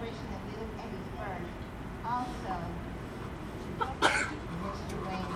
Passion.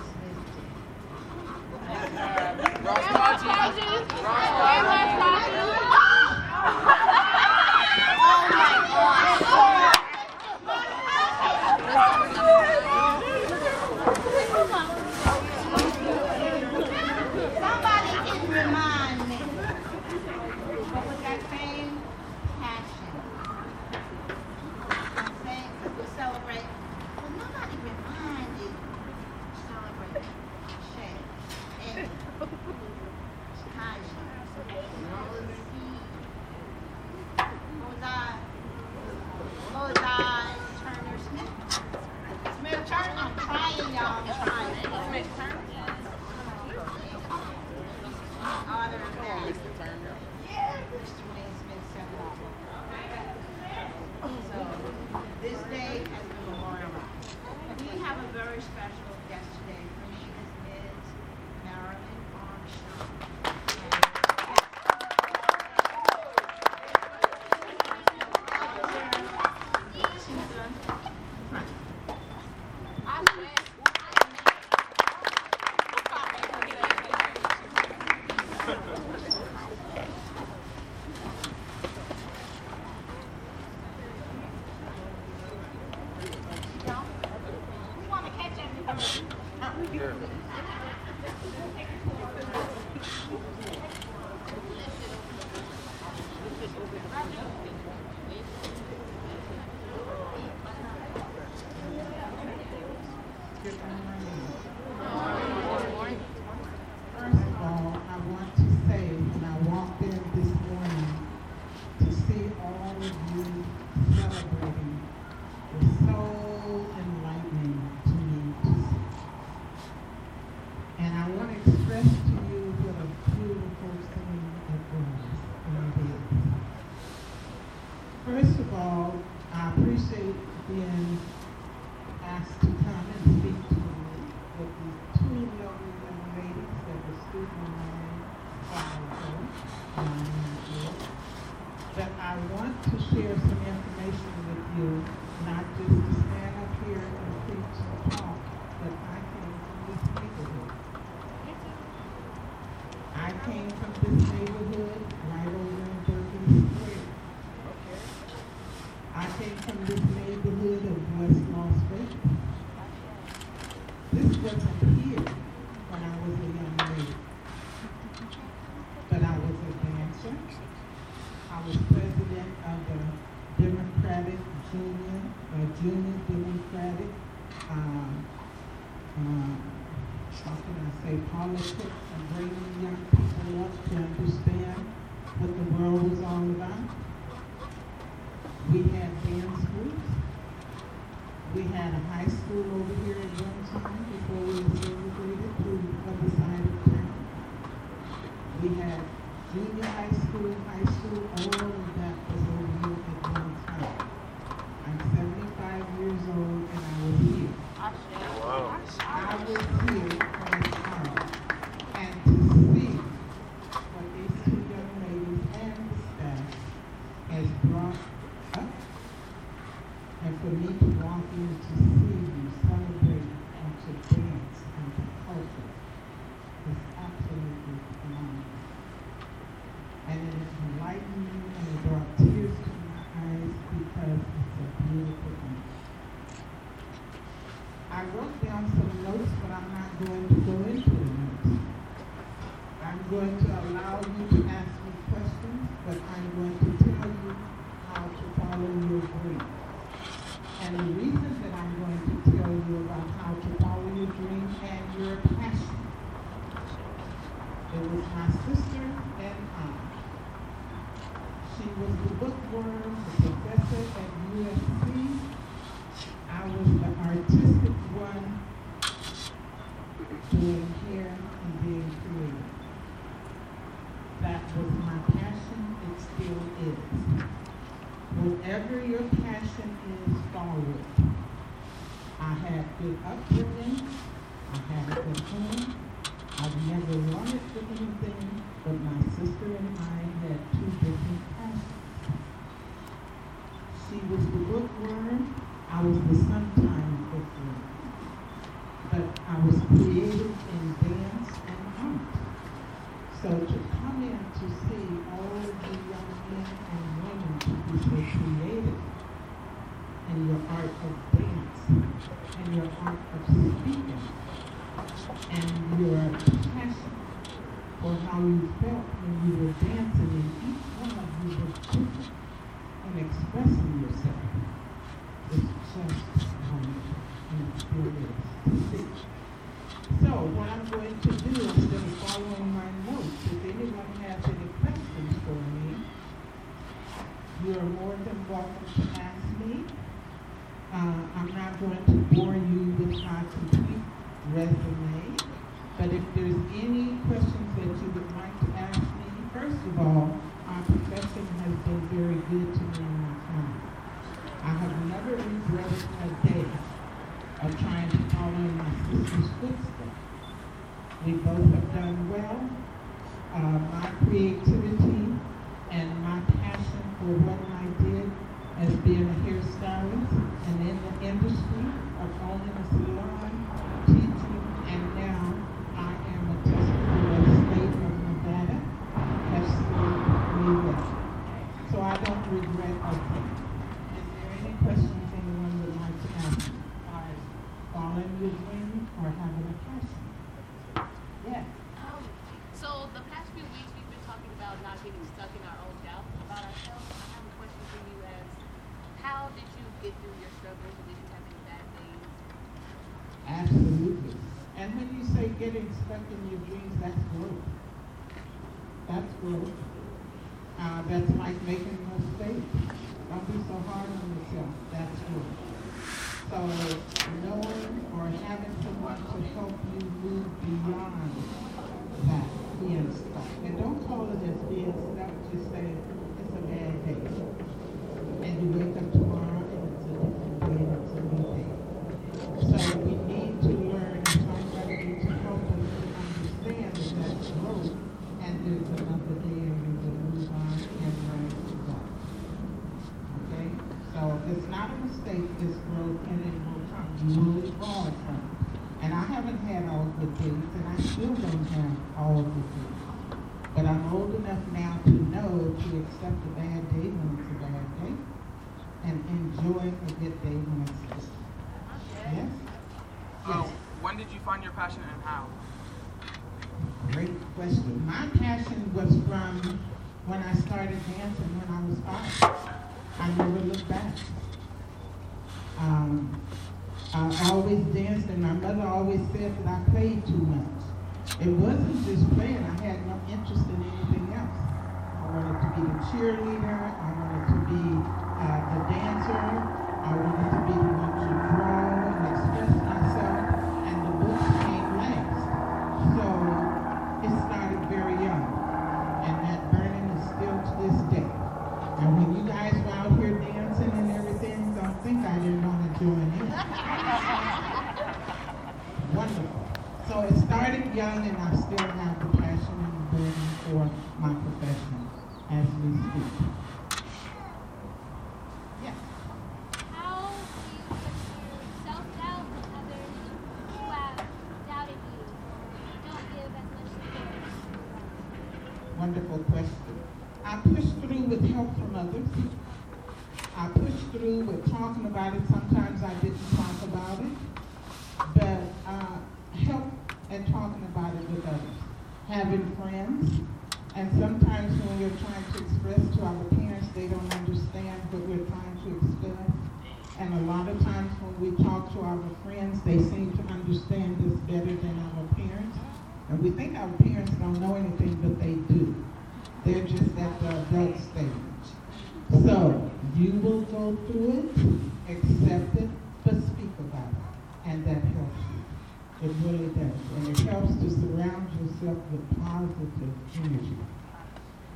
Created and your art of dance and your art of speaking and your passion for how you felt when you were dancing and each one of you was different and expressing uh, that's like making mistakes. Don't be so hard on yourself. That's good. So knowing or having someone to help you move beyond that being stuck. And don't call it as being stuck. Just say it's a bad day. And you wake up tomorrow. Cheerleader, Wonderful question. I push through with help from others. I push through with talking about it. Sometimes I didn't talk about it, but uh, help and talking about it with others. Having friends, and sometimes when we're trying to express to our parents, they don't understand what we're trying to express. And a lot of times when we talk to our friends, they seem to understand us better than our parents. And we think our parents don't know anything, but they do. They're just at the adult stage. So you will go through it, accept it, but speak about it. And that helps you. It really does. And it helps to surround yourself with positive energy.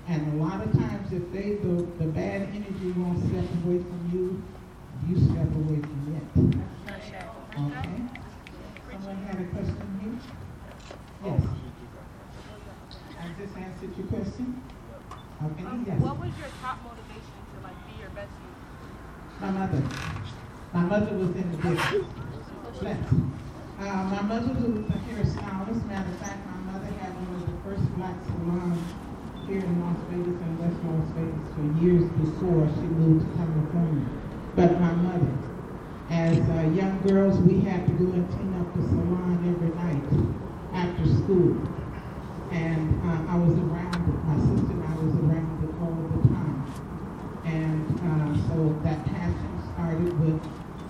And a lot of times if they the, the bad energy won't step away from you, you step away from it. Okay? Someone had a question here? Yes. I just answered your question? Okay, yes. What was your top motivation to like be your best you? My mother. My mother was in the business. Bless. Uh, my mother was a hairstylist. Matter of fact, my mother had one of the first black salons here in Las Vegas and West Las Vegas for years before she moved to California. But my mother, as uh, young girls, we had to go and clean up the salon every night after school. And uh, I was around it. My sister and I was around it all the time. And uh, so that passion started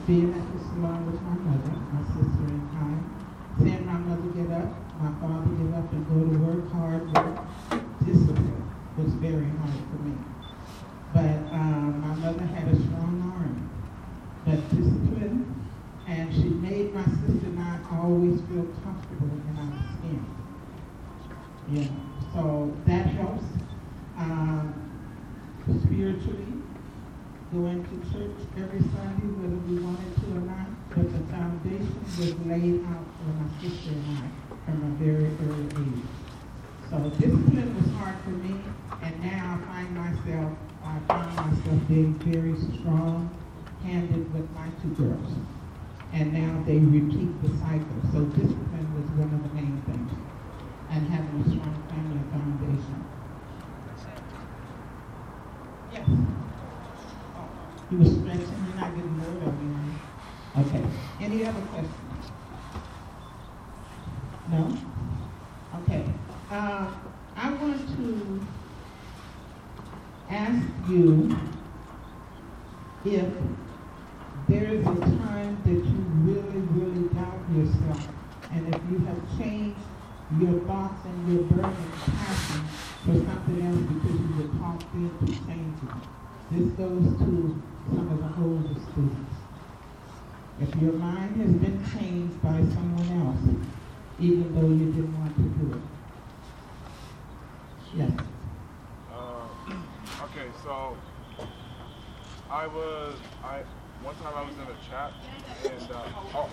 being at the salon with my mother, my sister and I. Seeing my mother get up, my father get up and go to work, hard work, discipline was very hard for me. But uh, my mother had a strong arm, but discipline, and she made my sister and I always feel comfortable in our skin. Yeah, so that helps. Um, spiritually, going to church every Sunday, whether we wanted to or not, but the foundation was laid out sister from a very early age. So discipline was hard for me, and now I find myself, I find myself being very strong-handed with my two girls. And now they repeat the cycle. So discipline was one of the main things, and having a strong family foundation. Yes. You were stretching, you're not getting bored of me. Okay. Any other questions? No? Okay. Uh, I want to ask you if there is a time that you really, really doubt yourself, and if you have changed your thoughts and your burning passion for something else because you were talked into changing. This goes to some of the older students. If your mind has been changed by someone else, even though you didn't want to do it. Yes. Uh, okay, so I was I one time I was in a chat and uh, oh.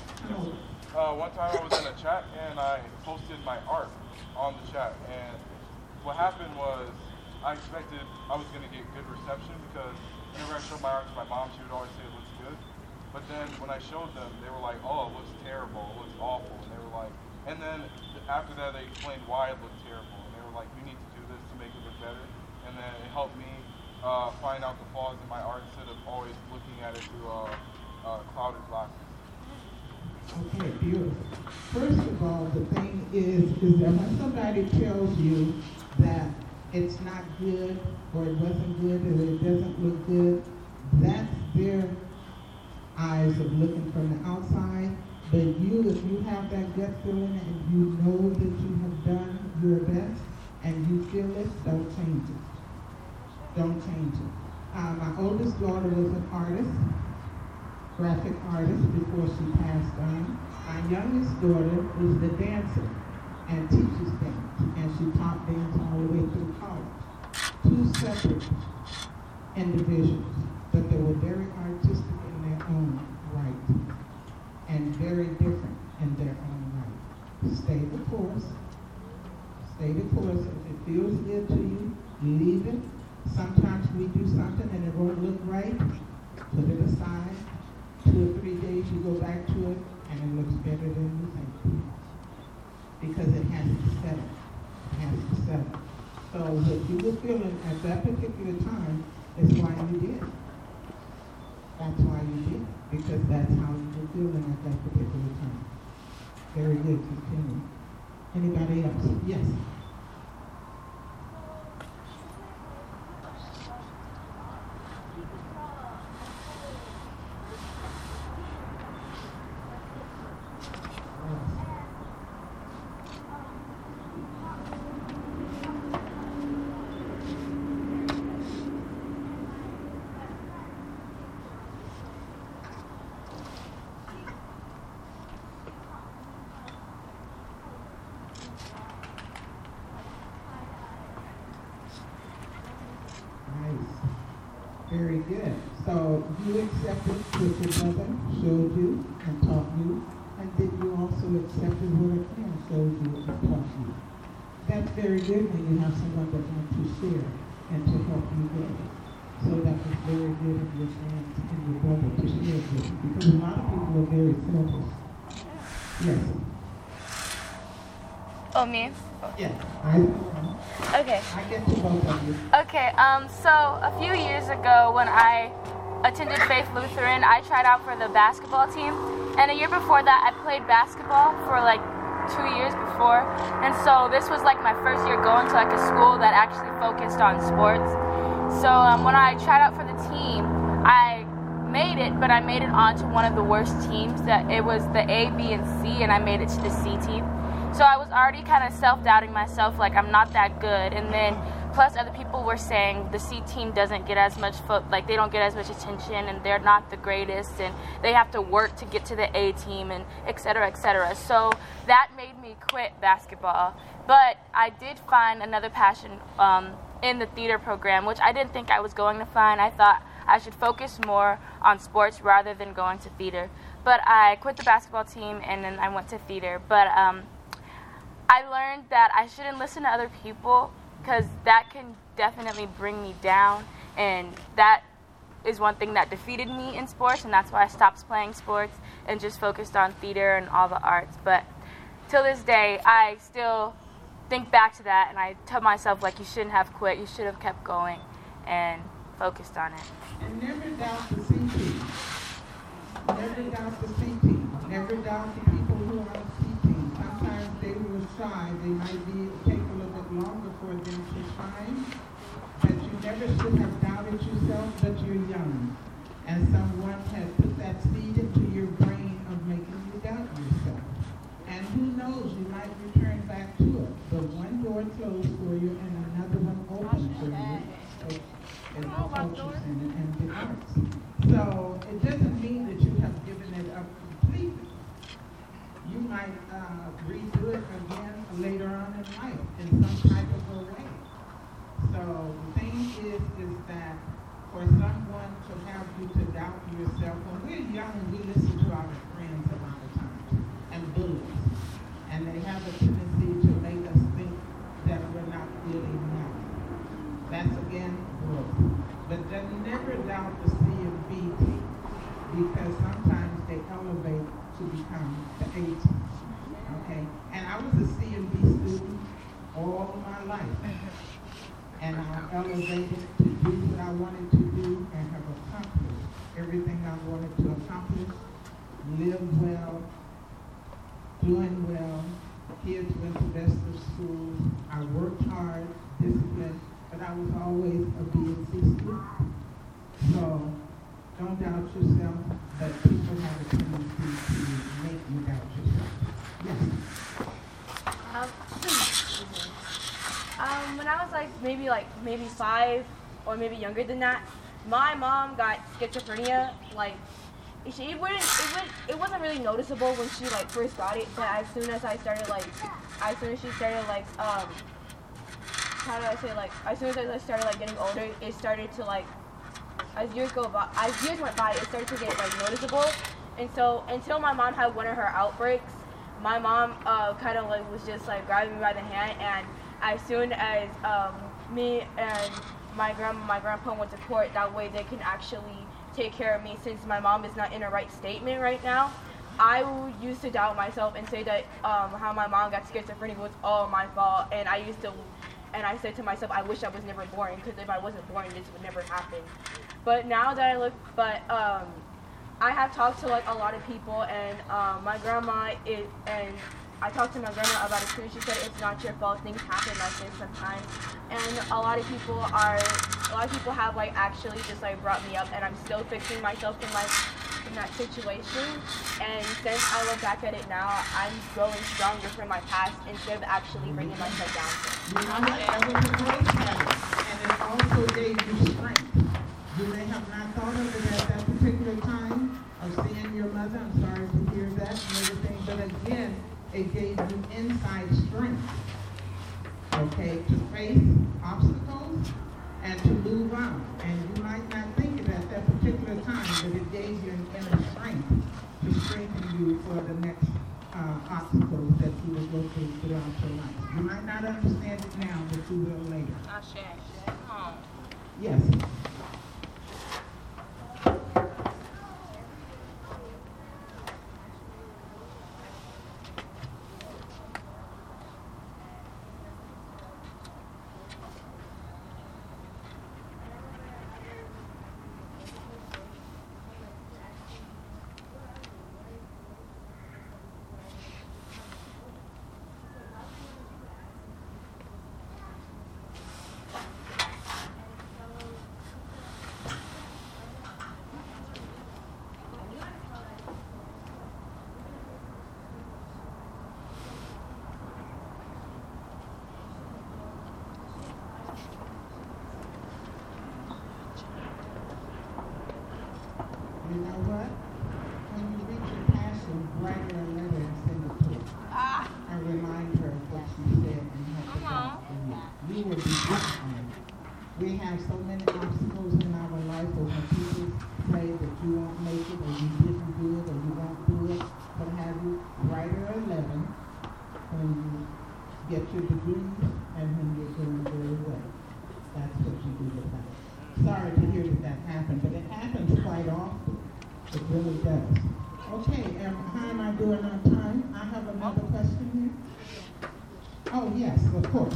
Uh, one time I was in a chat and I posted my art on the chat and what happened was I expected I was gonna get good reception because whenever I showed my art to my mom she would always say it looks good But then when I showed them, they were like, oh, it looks terrible, it looks awful. And they were like, and then after that, they explained why it looked terrible. And they were like, you need to do this to make it look better. And then it helped me uh, find out the flaws in my art instead of always looking at it through uh, uh, clouded glasses. Okay, beautiful. First of all, the thing is, is that when somebody tells you that it's not good, or it wasn't good, or it doesn't look good, that's their eyes of looking from the outside. But you, if you have that gut feeling and you know that you have done your best and you feel it, don't change it. Don't change it. Uh, my oldest daughter was an artist, graphic artist before she passed on. My youngest daughter is the dancer and teaches dance, and she taught dance all the way through college. Two separate individuals, but they were very artistic in their own and very different in their own right. Stay the course. Stay the course. If it feels good to you, leave it. Sometimes we do something and it won't look right. Put it aside. Two or three days you go back to it and it looks better than you think. Because it has to settle. It has to settle. So what you were feeling at that particular time is why you did. That's why you did. Because that's how feeling at that particular time. Very good. Continue. Anybody else? Yes. Nice. Very good. So you accepted what your brother showed you and taught you, and then you also accepted what a friend showed you and taught you. That's very good when you have someone that wants to share and to help you grow. So that was very good of your friends and your brother to share with you, because a lot of people are very selfish. Yes. Oh, me? Yes. I, Okay. I get to both of you. Okay, um, so a few years ago when I attended Faith Lutheran, I tried out for the basketball team. And a year before that, I played basketball for like two years before. And so this was like my first year going to like a school that actually focused on sports. So um, when I tried out for the team, I made it, but I made it onto one of the worst teams. That it was the A, B, and C, and I made it to the C team. So I was already kind of self-doubting myself, like I'm not that good. And then plus other people were saying the C team doesn't get as much foot, like they don't get as much attention, and they're not the greatest, and they have to work to get to the A team, and et cetera, et cetera. So that made me quit basketball. But I did find another passion um, in the theater program, which I didn't think I was going to find. I thought I should focus more on sports rather than going to theater. But I quit the basketball team and then I went to theater. But um, I learned that I shouldn't listen to other people because that can definitely bring me down. And that is one thing that defeated me in sports, and that's why I stopped playing sports and just focused on theater and all the arts. But till this day, I still think back to that and I tell myself, like, you shouldn't have quit, you should have kept going and focused on it. And never doubt the C team. Never doubt the C team. Never doubt the people who are on C team. Sometimes they will shy. They might be take a little bit longer for them to find. But you never should have doubted yourself, but you're young. And someone had put that seed into your brain of making you doubt yourself. And who knows, you might return back to it. But one door closed for you and another one opened for you. In the culture center and the arts. So it doesn't mean that you have given it up completely. You might uh, redo it again later on in life in some type of a way. So the thing is, is that for someone to have you to doubt yourself, when we're young, we listen to our friends a lot of times and bullies, and they have a tendency to make us think that we're not good enough. That's again growth. But then never doubt the C and B team because sometimes um, to 18. Okay? I was a CMB student all my life. Uh-huh. And I elevated to do what I wanted to do and have accomplished everything I wanted to accomplish. Live well, doing well. Kids went to the best of schools. I worked hard, disciplined, but I was always a BNC student. So don't doubt yourself, but people have a tendency to make you doubt yourself. Yes. Um, um, when I maybe like maybe five or maybe younger than that, my mom got schizophrenia. Like, she it wouldn't it would it wasn't really noticeable when she like first got it, but as soon as I started like as soon as she started like um how do I say like as soon as I started like getting older, it started to like as years go by as years went by, it started to get like noticeable. And so until my mom had one of her outbreaks, my mom uh, kind of like was just like grabbing me by the hand and as soon as um, me and my grandma my grandpa went to court that way they can actually take care of me since my mom is not in a right statement right now. I used to doubt myself and say that um, how my mom got schizophrenia was all my fault. And i used to and i said to myself i wish i was never born because if i wasn't born this would never happen. But now that i look but um, I have talked to like a lot of people, and um, my grandma is, and I talked to my grandma about it too. She said it's not your fault. Things happen like this sometimes, and a lot of people are, a lot of people have like actually just like brought me up, and I'm still fixing myself in like in that situation. And since I look back at it now, I'm growing stronger from my past instead of actually bringing myself down. You and it also gave you strength. You may have not thought of it at that particular time of seeing your mother. I'm sorry to hear that and everything, but again, it gave you inside strength, okay, to face obstacles and to move on. And you might not think it at that particular time, but it gave you an inner strength to strengthen you for the next uh, obstacles that you will go through throughout your life. You might not understand it now, but you will later. Ashe. Yes. You know what? When you reach your passion, write her a letter and send it to her. Ah. And remind her of what she said and help her out for you. You will be different. We have so many obstacles in our life, or when people say that you won't make it, or you didn't do it, or you won't do it, what have you, write her a letter when you get your degree and when you're doing very well. That's what you do with that. Sorry to hear that that happened, but it happens quite often. It really does. Okay, how am I doing on time? I have another question here. Oh, yes, of course.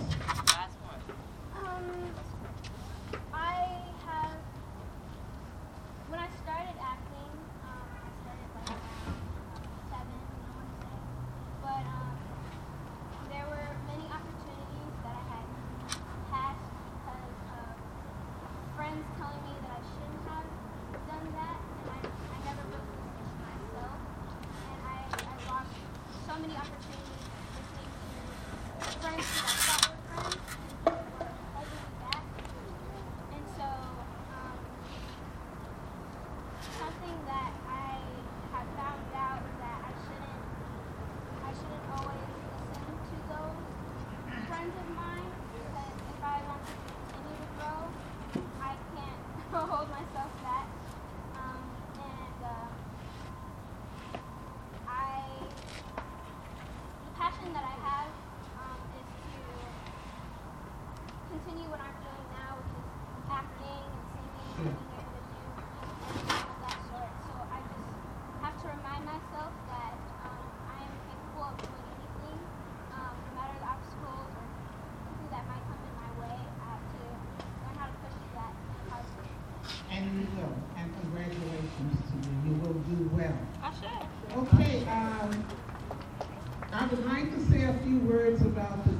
would like to say a few words about the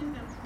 Uhum.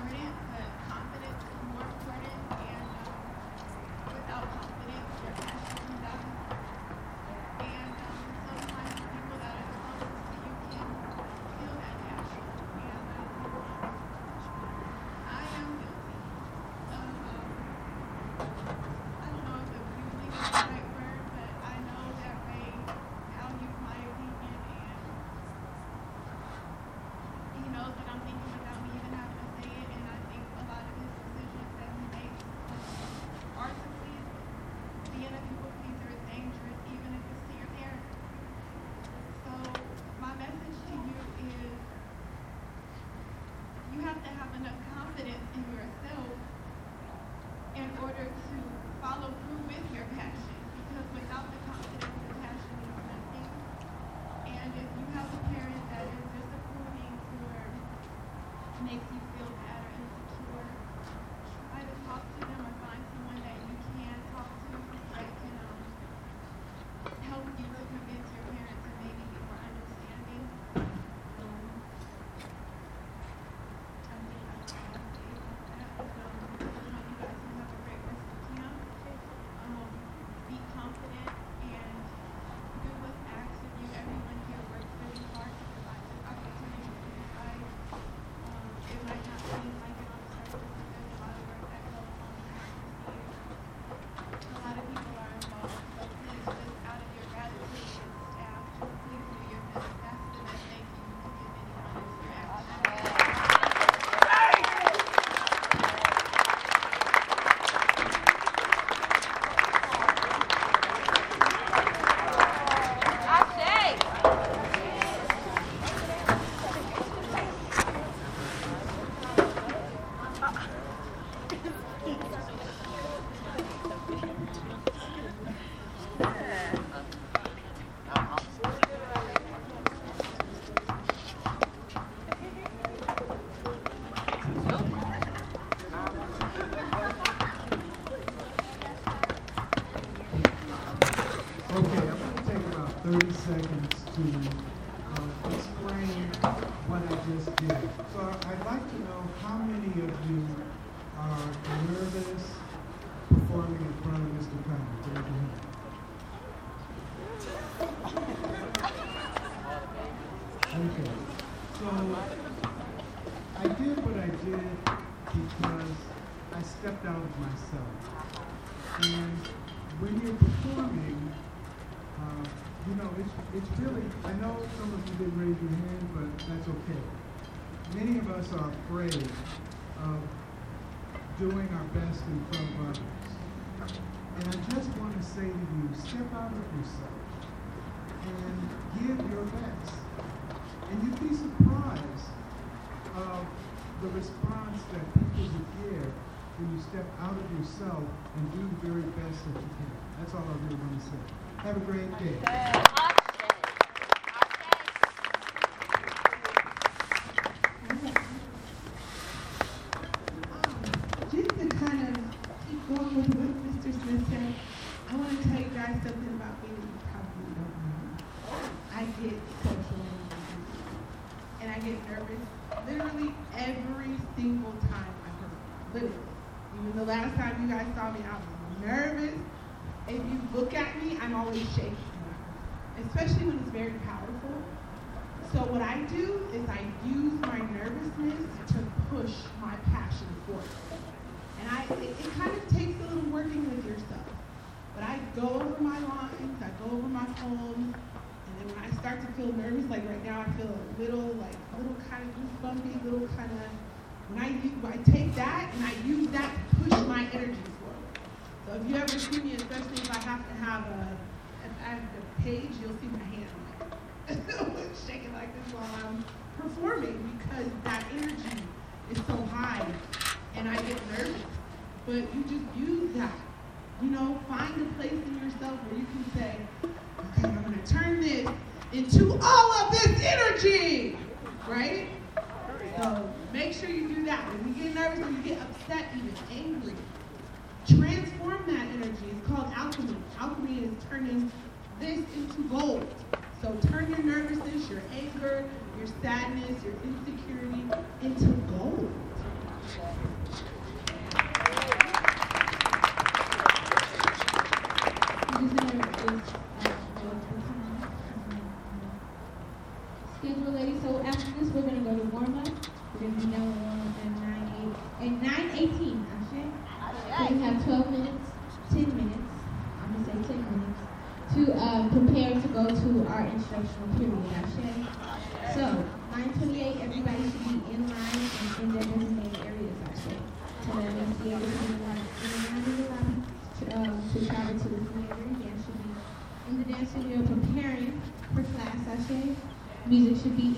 after this, we're going to go to warm up. We're going to be down with warm up at 9 8. 9 18, Ashe. Right. We have 12 minutes, 10 minutes, I'm going to say 10 minutes, to uh, prepare to go to our instructional period, Ashe. So, 928, everybody should be in line and in their designated areas, Ashe. So that means the able to be like in line in the lobby to, um, to travel to the theater. Yeah, should be in the dance studio preparing for class, Ashe. Music should be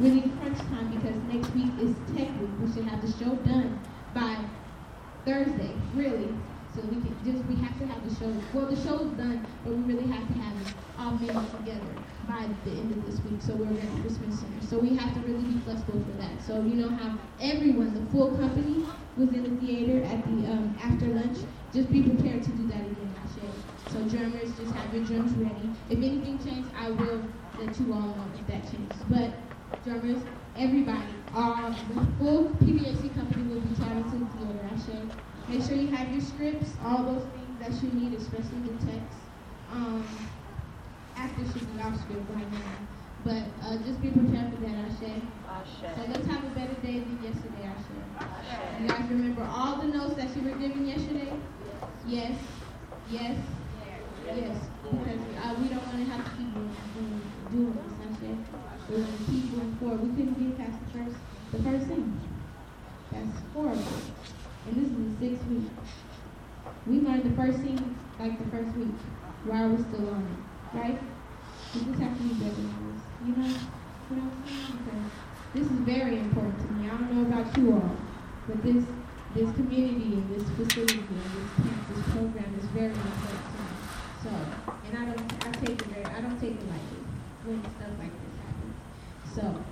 We really crunch time because next week is tech week. We should have the show done by Thursday, really. So we can just we have to have the show. Well, the show is done, but we really have to have it all mingled together by the end of this week. So we're at the Christmas Center. So we have to really be flexible for that. So you know how everyone, the full company, was in the theater at the um, after lunch. Just be prepared to do that again. I said. So drummers, just have your drums ready. If anything changes, I will that you all won't get that chance. But drummers, everybody, um, the full PBHC company will be traveling to the Florida show. Make sure you have your scripts, all those things that you need, especially the text. Um, after should be off script right now. But uh, just be prepared for that, Ashe. Ashe. So let's have a better day than yesterday, Ashe. Ashe. You guys remember all the notes that you were given yesterday? Yes. Yes. Yes. yes. yes. Because uh, we don't want to have to keep doing doing, this, Ashe. We're going to keep going forward. We couldn't get past the first, the first thing. That's horrible. And this is the sixth week. We learned the first thing like the first week while we're still learning? right? We just have to be better than this. You know? You know what I'm saying? Because this is very important to me. I don't know about you all, but this this community and this facility and this camp, this program is very important to me. So, and I don't, I take it very, I don't take it lightly happens. So,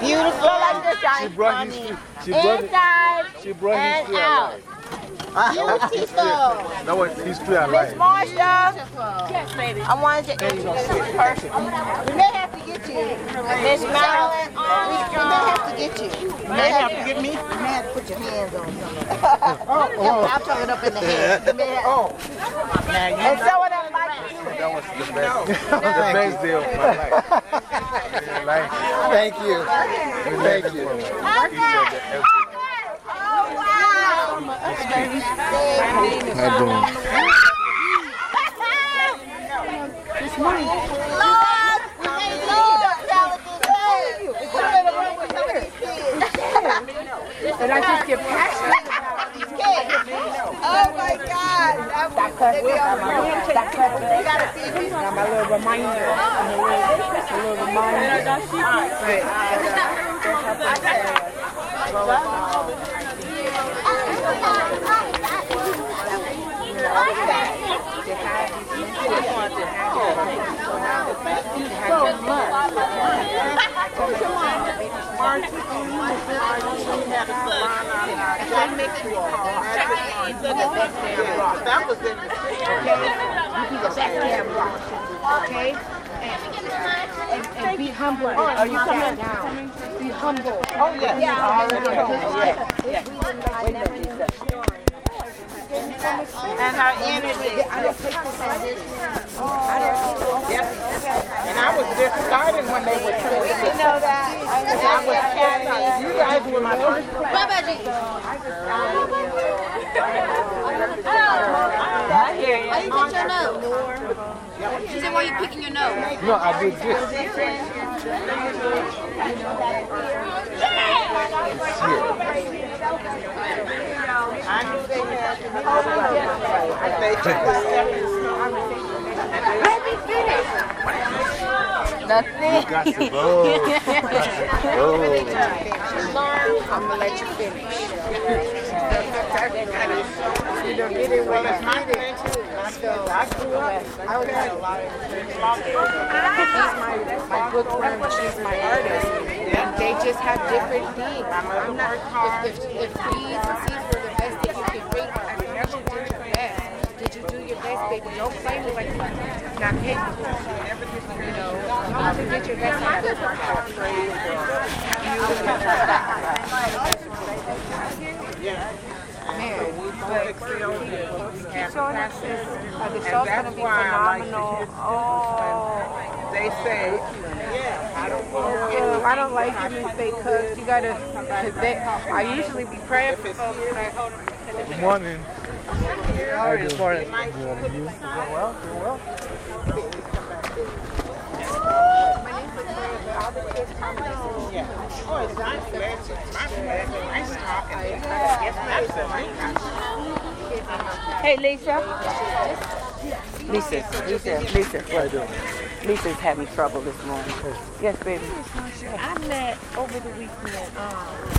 Beautiful. She brought his, she brought, Inside she brought and his out. Beautiful. That was his three Miss alive. Marshall. Yes, baby. I wanted to introduce you person. We may have to get you. Miss Marilyn Armstrong. We may have to get you. You may have to get me? You may have to put your hands on something. oh, I'll throw it up in the hand. You may have, oh. And so what I'd like to That was the best, the best day of my life. Like, Thank you. Thank you. He said that every Oh, wow. How doing? And I just get passionate about These kids. Oh my God. That was, on- they gotta see these. my little reminder. A little reminder. the best damn rock. That? You can go humble. Oh, are you? Be humble. Oh, yes. Yeah. Yeah. Yeah. Yeah. Yeah. Yeah. Yeah. Yeah. And her energy. I don't take this on this. I don't. Yes. And I was just starting when they were coming. You know that. I was carrying. You guys were my first class. Why you pick your nose? She said, why you picking your nose? No, I did this. To. Let me finish. Nothing. You got to go. I'm gonna let you finish. you don't get it it's my thing too. So I grew up. I was had a lot of He's my, my book friend, she's my artist. And they just have different things. I'm not, if, if, if B's do your best, baby? Don't play me like you're not capable. You know, you did your best. I just Man, keep showing us this. Uh, the show's gonna be phenomenal. Oh, they say, yeah, I don't. Uh, I don't like it when they cook. You gotta. Cause they, I usually be praying for folks. Like, Good morning. How are you? Good morning. You? well, doing well. Hey, Lisa. Lisa, Lisa, Lisa. Are you doing? Lisa's having trouble this morning. Yes, baby. I met over the weekend, um,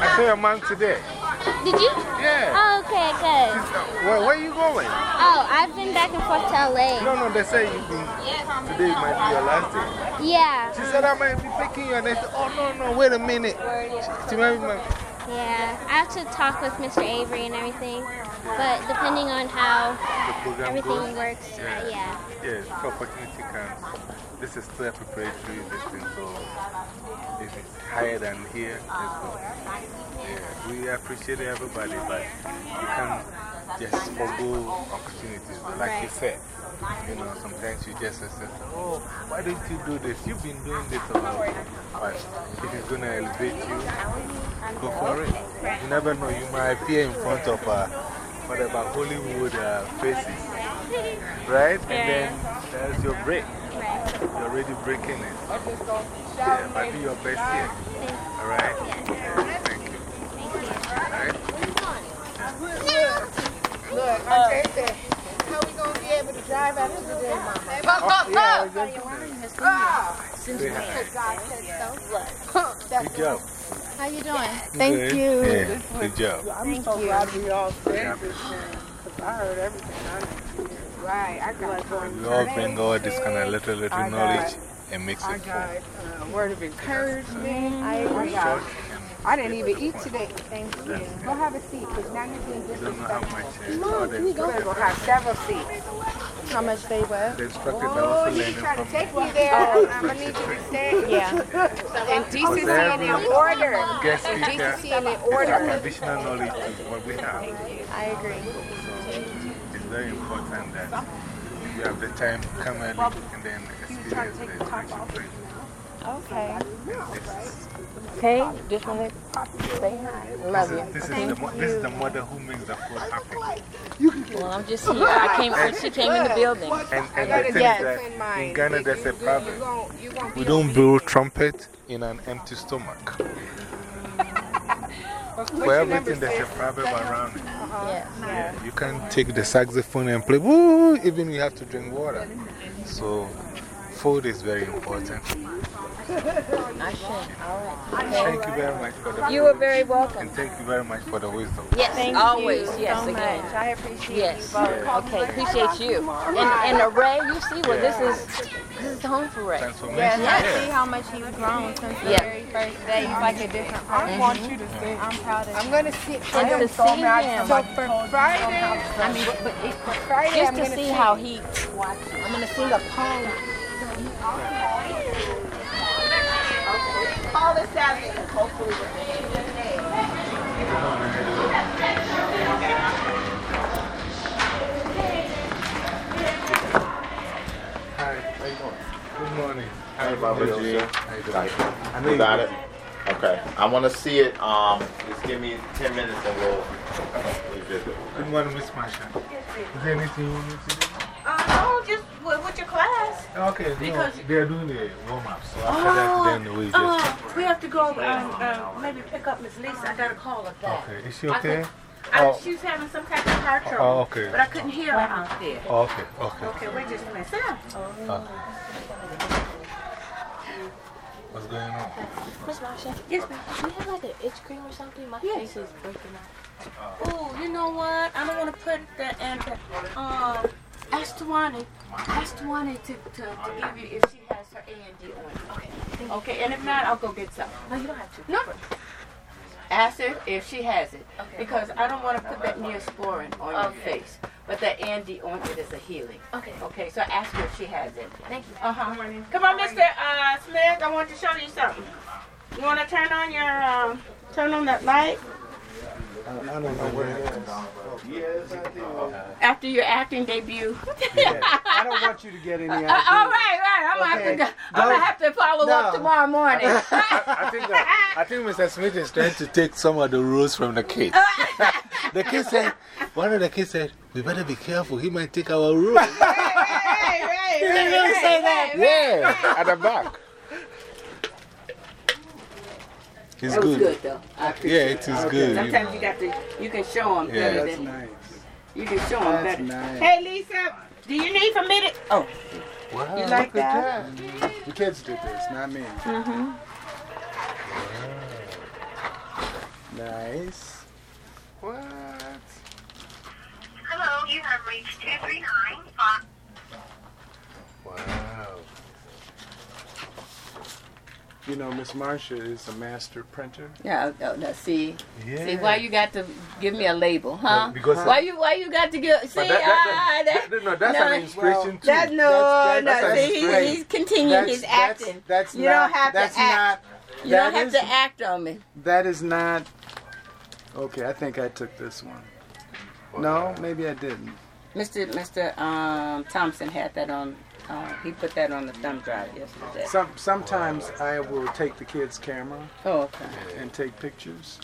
I saw your mom today. Did you? Yeah. Oh, okay, good. Where, where are you going? Oh, I've been back and forth to LA. No, no, they say you've been, today might be your last day. Yeah. She said I might be picking you, and they said, oh, no, no, wait a minute. She might be my, Yeah. I have to talk with Mr. Avery and everything. But depending on how everything goes. works, uh, yeah. Yeah, opportunity comes. This is still preparatory, this thing, so if it's higher than here, let's go. Yeah, we appreciate everybody, but you can't just forgo opportunities. Like you said, you know, sometimes you just say, oh, why don't you do this? You've been doing this a lot. But if it's going to elevate you, go for it. You never know, you might appear in front of uh, whatever Hollywood uh, faces, right? And then there's your break. You're already breaking it. Yeah, but do your best here. All right? Yeah, thank you. All right? Look, I said, how we gonna be able to drive out of the day, Mama? Oh, yeah, just- Ah! Say hi. God said so. Good job. How you doing? Thank Good. you. Yeah, good job. I'm so glad we all said this thing, because I heard everything. I, right, I got one. We all bring all this kind of little, little I knowledge got- and mix I it got for a word of encouragement. I agree. short. I didn't even eat today. Thank you. Go have a seat, because now you're being You don't know how disrespectful. much uh, all the We're instructors, going to have several seats. How much they were? the instructors Oh, you learning trying to take me there. I'm going to need you to stay. Yeah. And decency and in order. Guest And speaker, decency and in it's order. additional knowledge to what we have. I agree. It's very important that you have the time, to come early and then experience the worship. Okay. Okay, just want to say hi. Love you. This is, the, mo- this is the mother who makes the food happy. Well, I'm just here. I came when she came in the building. And, and the thing is that in Ghana there's a proverb. We don't blow trumpet in an empty stomach. For everything, there's a proverb around uh-huh. it. Yes. Yeah, you can't take the saxophone and play, woo, even you have to drink water. So, food is very important. I should. All right. Thank you very much for the You are very welcome. And thank you very much for the wisdom. Yes, Thank always. you yes, so again. much. I appreciate Yes. you both. Okay, appreciate you. And, and Ray, you see, well, this is, this is home for Ray. Yes, I see how much he's grown since the Yeah. very first day. He's like a different person. I want you to see. I'm proud of I'm going to sit for And him. to see him. So for Friday, I mean, but it, for Friday, just I'm to going see how he, I'm going to sing a poem. Call this Saturday, hopefully morning. Hey, Baba G. How you doing? I know you got it. Okay. I want to see it. Um, just give me 10 minutes and we'll revisit. Good morning, Miss Marsha. Is there anything you want me to do? Uh, no, just with, with your class. Okay, no, they're doing the warm up. So after that, then we just. Uh, we have to go um, uh, maybe pick up Miss Lisa. I got a call of that. Okay, is she okay? Could- I, Oh. She's having some kind of car trouble. Oh, okay. But I couldn't hear her out there. Okay, okay. Okay, wait just a minute. Sit down. What's going on? Miss Marsha. Yes, ma'am. Do you have like an itch cream or something? My Yes. face is breaking out. Oh, you know what? I don't want to put the anti. Um, ask Tawana. Ask Tawana to, to, to give you if she has her A and D on. Okay. Okay, and if not, I'll go get some. No, you don't have to. No. Ask her if she has it. Because I don't want to put that Neosporin on your face. But that Andy on it is a healing. Okay. Okay, so ask her if she has it. Thank you. Uh huh. Come on, Mr. Uh, Smith. I want to show you something. You want to turn on your um, turn on that light I, I don't know where it is. after your acting debut. I don't want you to get any Uh, all right, right. I'm, Okay. gonna, have to, I'm gonna have to follow up tomorrow morning. I, think that, I think Mr. Smith is trying to take some of the rules from the kids. the kids said, one of the kids said, we better be careful, he might take our rules. right, right, He didn't even say that. Yeah, at the back. It's That was good. good, though. I Yeah, appreciate it is Okay. good. you Sometimes know. you got to, you can show them Yeah. better That's than nice. you can show them That's better. nice. Hey, Lisa, do you need for me to? Oh, Wow, you like Look at that? that. The kids did this, not me. Mm-hmm. Nice. What? Hello, you have reached 239. Wow. You know, Miss Marcia is a master printer. Yeah, oh, no, see, see why you got to give me a label, huh? No, because- why you why you got to give? See, that- that- ah, that- that, no, that's an inspiration too. That no, That's- no. that's- see, that's he's, he's continuing That's- his acting. That's you not, don't have that's to act. Not, you don't have is- to act on me. That is not. Okay, I think I took this one. No, maybe I didn't. Mr. Mr. Um, Thompson had that on. Uh, he put that on the thumb drive yesterday. Some, sometimes I will take the kid's camera Oh, okay. and take pictures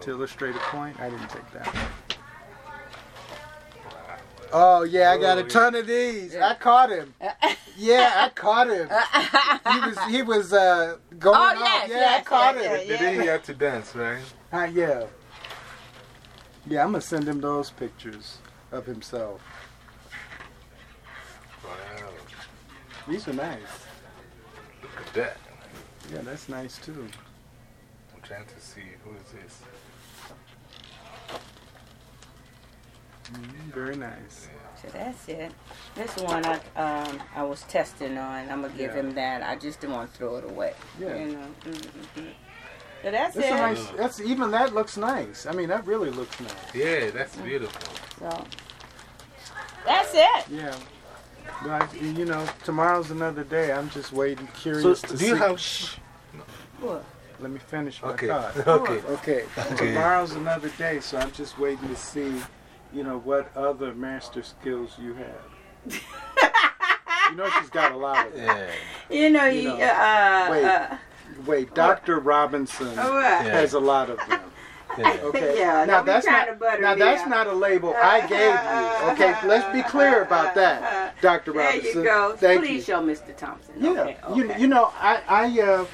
to illustrate a point. I didn't take that. Oh, yeah, I got a ton of these. I caught him. Yeah, I caught him. he was, he was uh, going Oh, off. yes, yeah, yes, I caught yes, him. yes, yes. Did he have to dance, right? Uh, yeah. Yeah, I'm going to send him those pictures of himself. Wow. These are nice. Look at that. Yeah, that's nice too. I'm trying to see who is this. Mm, very nice. So that's it. This one I um I was testing on. I'm gonna give Yeah. him that. I just didn't want to throw it away. Yeah. You know. Mm-hmm. So that's That's it. a nice. That's even that looks nice. I mean, that really looks nice. Yeah, that's beautiful. So that's it. Yeah. But I, you know, tomorrow's another day. I'm just waiting, curious to do see. you have. Shh. What? Let me finish my Okay, thought. okay. Okay. Okay. Tomorrow's another day, so I'm just waiting to see, you know, what other master skills you have. You know she's got a lot of them. Yeah. You know, You you, know, uh, wait. uh, Wait, Dr. Robinson What? has a lot of them. Okay. Yeah, now that's not now me that's up. not a label I gave you. Okay, let's be clear about that, Dr. there Robinson. you go. Thank Please you. show Mr. Thompson. Yeah, Okay, you okay. you know I I uh,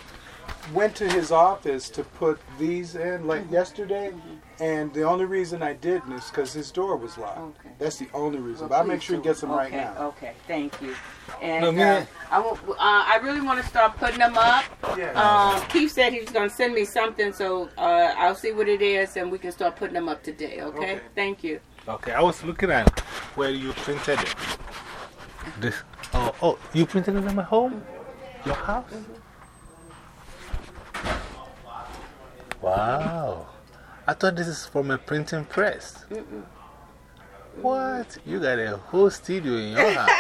went to his office to put these in like Mm-hmm. yesterday, and the only reason I didn't is because his door was locked. Okay. That's the only reason. Well, but I'll make sure he gets them right now. Okay, thank you. And No, me- uh, I, won't- uh, I really want to start putting them up. Yeah. Um, Keith said he was going to send me something, so uh, I'll see what it is and we can start putting them up today, okay? Okay. Thank you. Okay, I was looking at where you printed it. This, oh, oh, you printed it in my home? Your house? Wow. I thought this is from a printing press. What? You got a whole studio in your house.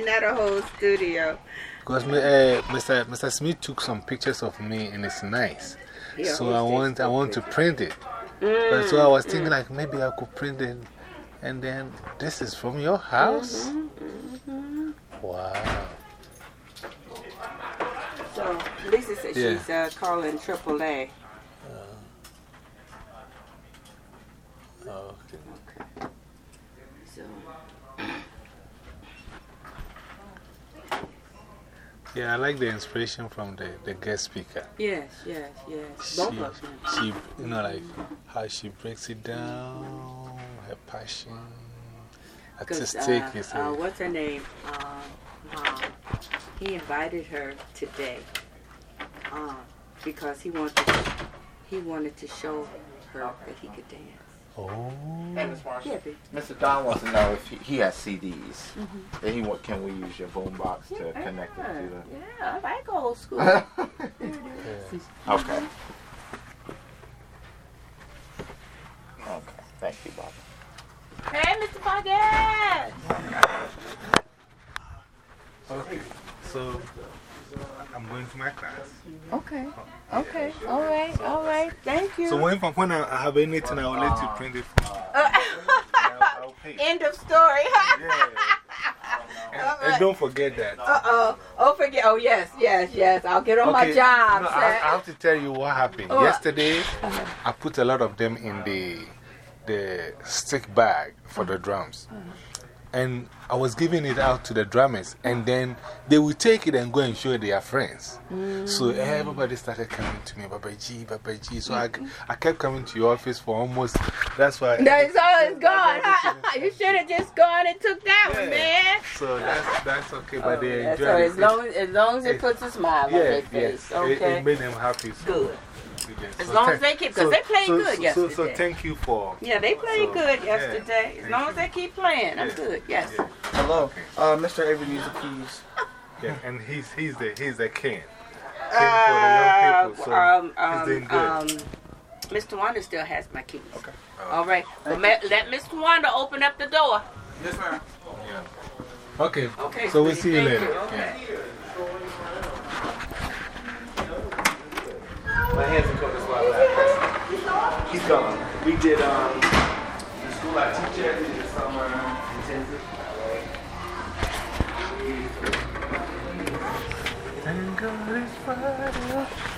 Not a whole studio. Because uh, Mr. Mr. Smith took some pictures of me and it's nice. He so I want, I want to print it. But so I was thinking, Mm, like, maybe I could print it. And then this is from your house? mm-hmm, Wow. So Lisa said Yeah. she's uh, calling AAA. Okay. So, Yeah, I like the inspiration from the, the guest speaker. yes, yes, yes. She, Both of them. she, you know, like how she breaks it down, her passion. artistic. uh, is uh, what's her name? Um, Mom. He invited her today um, because he wanted he wanted to show her that he could dance. Oh. Hey, Ms. Marshall. Yeah. Mr. Don wants to know if he, he has CDs. Mhm. That he want, can we use your boombox to connect it to the. Yeah, I like old school. There it is. Okay. Okay. Thank you, Bob. Hey, Mr. Pocket! Okay, so I'm going to my class. Okay. Okay. All right. All right. Thank you. So when, when I have anything, I will let you print it for me. End of story. And, and don't forget that. Uh oh. Oh, forget. Oh, yes, yes, yes. I'll get on my Okay, job. no. I, I have to tell you what happened. What? Yesterday, I put a lot of them in the, the stick bag for the drums. And I was giving it out to the drummers, and then they would take it and go and show their friends. So mm. everybody started coming to me, Baba G, Baba G. So I, mm-hmm. I kept coming to your office for almost, that's why. That's it's all it's gone. you should have just gone and took that one, man. So that's, that's okay, but oh, they Yeah, enjoyed so it. as long as, long as it It- puts a smile on yeah, their yes. face, It- okay? It, made them happy. So. Good. Yeah, As so long as they keep- 'cause so- they played so- good so- So, so thank you for. Yeah, they played so, good yeah, yesterday. as thank long as they keep playing, I'm good. Yes. Hello. Uh, Mr. Avery needs the keys. Yeah, and he's, he's, the, he's the king. King Uh, for the young people. So um, he's um, doing good. um, Mr. Wanda still has my keys. Okay. All right. But ma- let Mr. Wanda open up the door. Yes, ma'am. Yeah. okay. Okay, So we'll see you later. you, okay. My hands are covered, that's why I laugh. He's gone. We did um, the school I teach at, we did summer intensive. Friday.